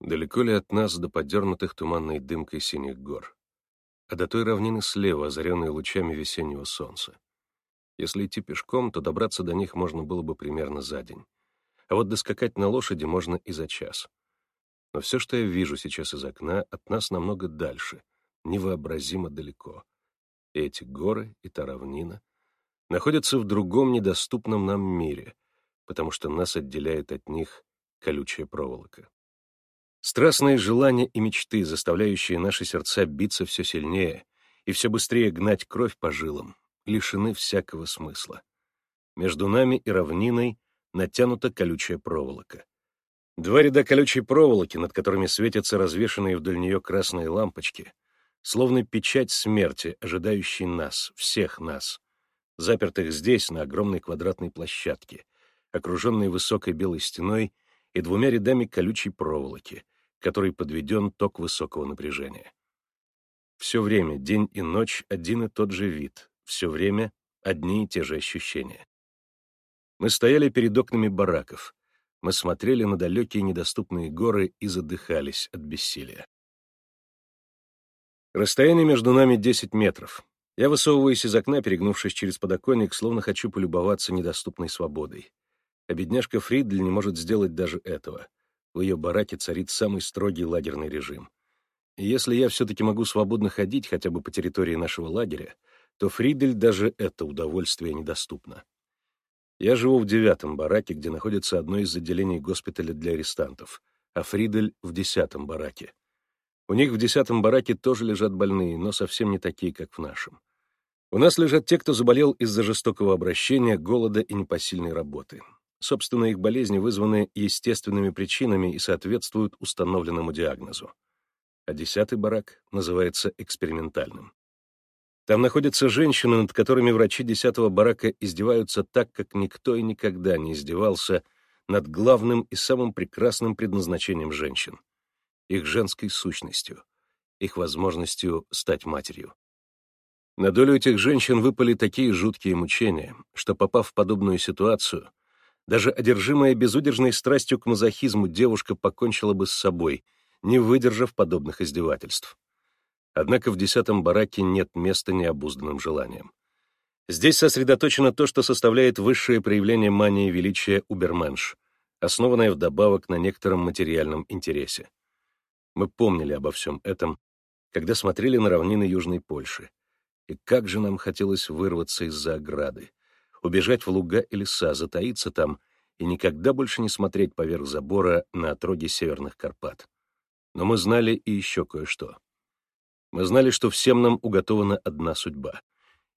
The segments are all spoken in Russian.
Далеко ли от нас до подернутых туманной дымкой синих гор? А до той равнины слева, озаренной лучами весеннего солнца. Если идти пешком, то добраться до них можно было бы примерно за день. А вот доскакать на лошади можно и за час. Но все, что я вижу сейчас из окна, от нас намного дальше, невообразимо далеко. И эти горы, и та равнина находятся в другом недоступном нам мире, потому что нас отделяет от них колючая проволока. Страстные желания и мечты, заставляющие наши сердца биться все сильнее и все быстрее гнать кровь по жилам, лишены всякого смысла. Между нами и равниной натянута колючая проволока. Два ряда колючей проволоки, над которыми светятся развешанные вдоль нее красные лампочки, словно печать смерти, ожидающей нас, всех нас, запертых здесь, на огромной квадратной площадке, окруженной высокой белой стеной и двумя рядами колючей проволоки, которой подведен ток высокого напряжения. Все время, день и ночь, один и тот же вид, все время одни и те же ощущения. Мы стояли перед окнами бараков, мы смотрели на далекие недоступные горы и задыхались от бессилия. Расстояние между нами 10 метров. Я высовываюсь из окна, перегнувшись через подоконник, словно хочу полюбоваться недоступной свободой. А бедняжка Фридль не может сделать даже этого. В ее бараке царит самый строгий лагерный режим. И если я все-таки могу свободно ходить хотя бы по территории нашего лагеря, то Фридель даже это удовольствие недоступно. Я живу в девятом бараке, где находится одно из отделений госпиталя для арестантов, а Фридель — в десятом бараке. У них в десятом бараке тоже лежат больные, но совсем не такие, как в нашем. У нас лежат те, кто заболел из-за жестокого обращения, голода и непосильной работы. Собственно, их болезни вызваны естественными причинами и соответствуют установленному диагнозу. А десятый барак называется экспериментальным. Там находятся женщины, над которыми врачи десятого барака издеваются так, как никто и никогда не издевался над главным и самым прекрасным предназначением женщин — их женской сущностью, их возможностью стать матерью. На долю этих женщин выпали такие жуткие мучения, что, попав в подобную ситуацию, даже одержимая безудержной страстью к мазохизму девушка покончила бы с собой, не выдержав подобных издевательств. Однако в десятом бараке нет места необузданным желаниям. Здесь сосредоточено то, что составляет высшее проявление мании величия уберменш, основанное вдобавок на некотором материальном интересе. Мы помнили обо всем этом, когда смотрели на равнины Южной Польши. И как же нам хотелось вырваться из-за ограды, убежать в луга и леса, затаиться там и никогда больше не смотреть поверх забора на отроги Северных Карпат. Но мы знали и еще кое-что. Мы знали, что всем нам уготована одна судьба.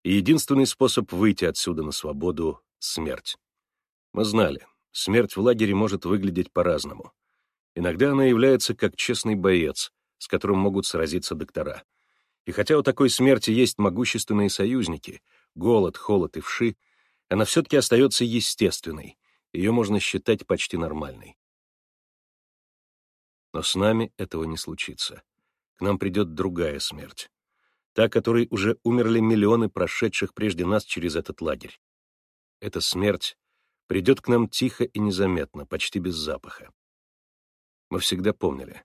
И единственный способ выйти отсюда на свободу — смерть. Мы знали, смерть в лагере может выглядеть по-разному. Иногда она является как честный боец, с которым могут сразиться доктора. И хотя у такой смерти есть могущественные союзники — голод, холод и вши — она все-таки остается естественной, ее можно считать почти нормальной. Но с нами этого не случится. К нам придет другая смерть. Та, которой уже умерли миллионы прошедших прежде нас через этот лагерь. Эта смерть придет к нам тихо и незаметно, почти без запаха. Мы всегда помнили.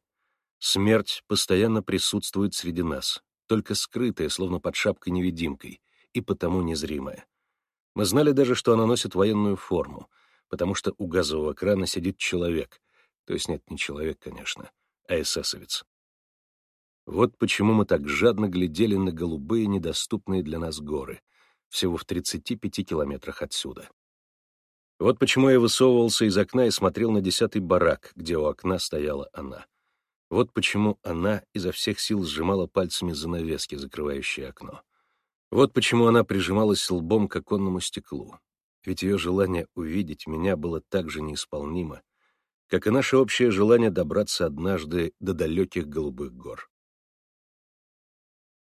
Смерть постоянно присутствует среди нас, только скрытая, словно под шапкой-невидимкой, и потому незримая. Мы знали даже, что она носит военную форму, потому что у газового крана сидит человек. То есть нет, не человек, конечно, а эсэсовец. Вот почему мы так жадно глядели на голубые, недоступные для нас горы, всего в 35 километрах отсюда. Вот почему я высовывался из окна и смотрел на десятый барак, где у окна стояла она. Вот почему она изо всех сил сжимала пальцами занавески, закрывающие окно. Вот почему она прижималась лбом к оконному стеклу. Ведь ее желание увидеть меня было так же неисполнимо, как и наше общее желание добраться однажды до далеких голубых гор.